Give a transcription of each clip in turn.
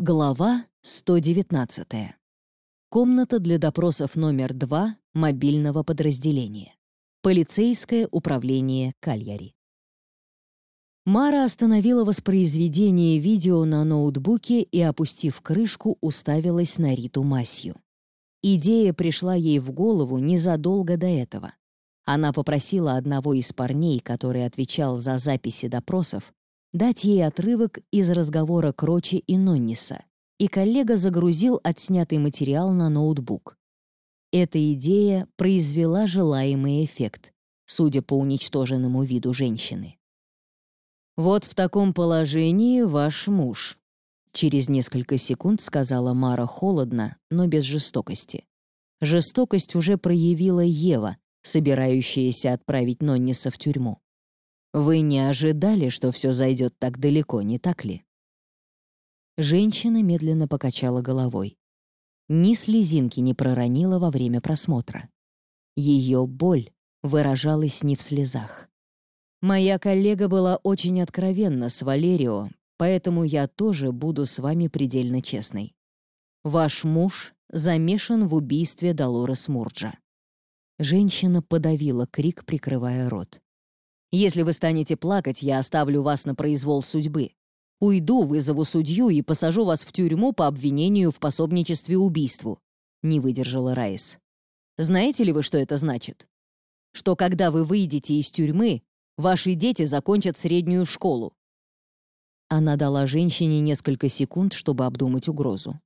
Глава 119. Комната для допросов номер 2 мобильного подразделения. Полицейское управление Кальяри. Мара остановила воспроизведение видео на ноутбуке и, опустив крышку, уставилась на Риту Масью. Идея пришла ей в голову незадолго до этого. Она попросила одного из парней, который отвечал за записи допросов, дать ей отрывок из разговора Крочи и Нонниса, и коллега загрузил отснятый материал на ноутбук. Эта идея произвела желаемый эффект, судя по уничтоженному виду женщины. «Вот в таком положении ваш муж», — через несколько секунд сказала Мара холодно, но без жестокости. Жестокость уже проявила Ева, собирающаяся отправить Нонниса в тюрьму. Вы не ожидали, что все зайдет так далеко, не так ли? Женщина медленно покачала головой. Ни слезинки не проронила во время просмотра. Ее боль выражалась не в слезах. Моя коллега была очень откровенна с Валерио, поэтому я тоже буду с вами предельно честной. Ваш муж замешан в убийстве Долорес Мурджа. Женщина подавила крик, прикрывая рот. Если вы станете плакать, я оставлю вас на произвол судьбы. Уйду, вызову судью и посажу вас в тюрьму по обвинению в пособничестве убийству», — не выдержала Райс. «Знаете ли вы, что это значит? Что когда вы выйдете из тюрьмы, ваши дети закончат среднюю школу». Она дала женщине несколько секунд, чтобы обдумать угрозу.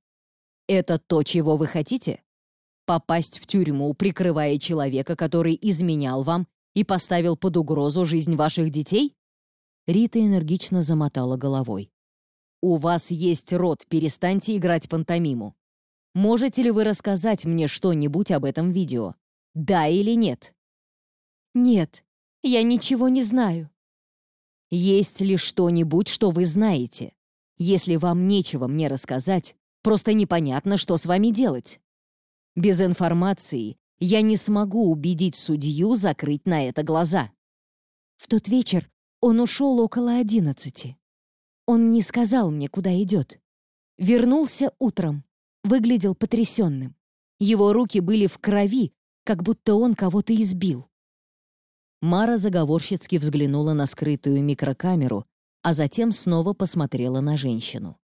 «Это то, чего вы хотите? Попасть в тюрьму, прикрывая человека, который изменял вам и поставил под угрозу жизнь ваших детей?» Рита энергично замотала головой. «У вас есть рот, перестаньте играть пантомиму. Можете ли вы рассказать мне что-нибудь об этом видео? Да или нет?» «Нет, я ничего не знаю». «Есть ли что-нибудь, что вы знаете? Если вам нечего мне рассказать, просто непонятно, что с вами делать. Без информации я не смогу убедить судью закрыть на это глаза. В тот вечер он ушел около одиннадцати. Он не сказал мне, куда идет. Вернулся утром. Выглядел потрясенным. Его руки были в крови, как будто он кого-то избил. Мара заговорщицки взглянула на скрытую микрокамеру, а затем снова посмотрела на женщину.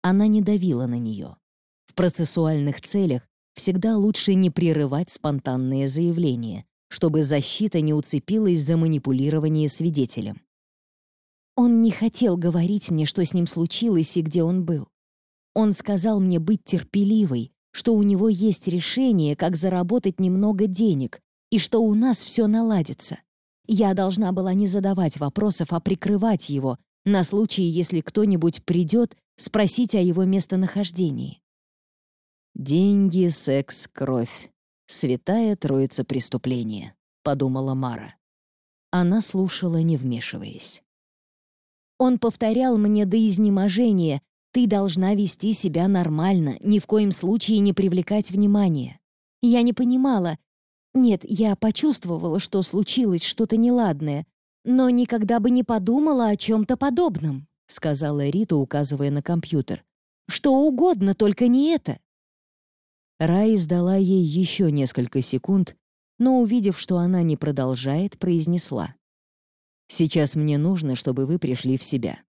Она не давила на нее. В процессуальных целях всегда лучше не прерывать спонтанные заявления, чтобы защита не уцепилась за манипулирование свидетелем. Он не хотел говорить мне, что с ним случилось и где он был. Он сказал мне быть терпеливой, что у него есть решение, как заработать немного денег, и что у нас все наладится. Я должна была не задавать вопросов, а прикрывать его, на случай, если кто-нибудь придет спросить о его местонахождении. «Деньги, секс, кровь. Святая троица преступления», — подумала Мара. Она слушала, не вмешиваясь. Он повторял мне до изнеможения, «Ты должна вести себя нормально, ни в коем случае не привлекать внимания». Я не понимала. Нет, я почувствовала, что случилось что-то неладное, но никогда бы не подумала о чем-то подобном, сказала Рита, указывая на компьютер. Что угодно, только не это. Рай сдала ей еще несколько секунд, но, увидев, что она не продолжает, произнесла. «Сейчас мне нужно, чтобы вы пришли в себя.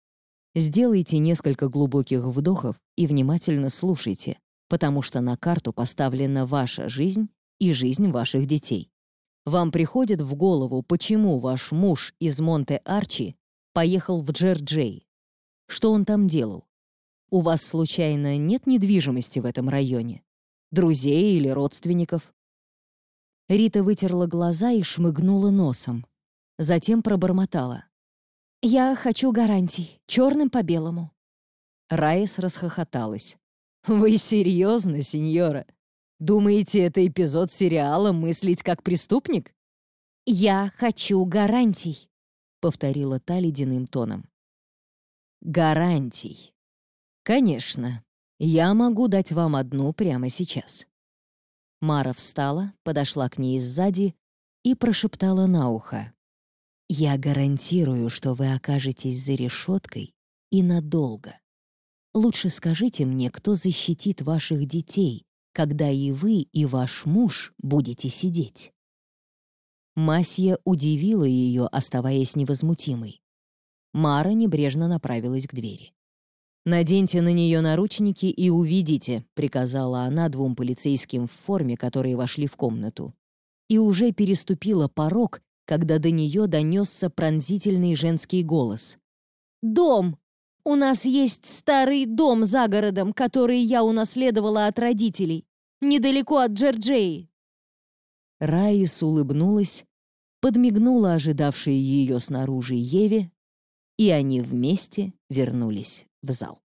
Сделайте несколько глубоких вдохов и внимательно слушайте, потому что на карту поставлена ваша жизнь и жизнь ваших детей. Вам приходит в голову, почему ваш муж из Монте-Арчи поехал в Джерджей? Что он там делал? У вас, случайно, нет недвижимости в этом районе? Друзей или родственников. Рита вытерла глаза и шмыгнула носом. Затем пробормотала. «Я хочу гарантий, черным по белому». Райс расхохоталась. «Вы серьезно, сеньора? Думаете, это эпизод сериала «Мыслить как преступник»?» «Я хочу гарантий», — повторила та ледяным тоном. «Гарантий. Конечно, я могу дать вам одну прямо сейчас». Мара встала, подошла к ней сзади и прошептала на ухо. «Я гарантирую, что вы окажетесь за решеткой и надолго. Лучше скажите мне, кто защитит ваших детей, когда и вы, и ваш муж будете сидеть?» Масья удивила ее, оставаясь невозмутимой. Мара небрежно направилась к двери. «Наденьте на нее наручники и увидите», — приказала она двум полицейским в форме, которые вошли в комнату. И уже переступила порог, когда до нее донесся пронзительный женский голос. «Дом! У нас есть старый дом за городом, который я унаследовала от родителей, недалеко от Джерджеи». Раис улыбнулась, подмигнула ожидавшей ее снаружи Еве, и они вместе вернулись в зал.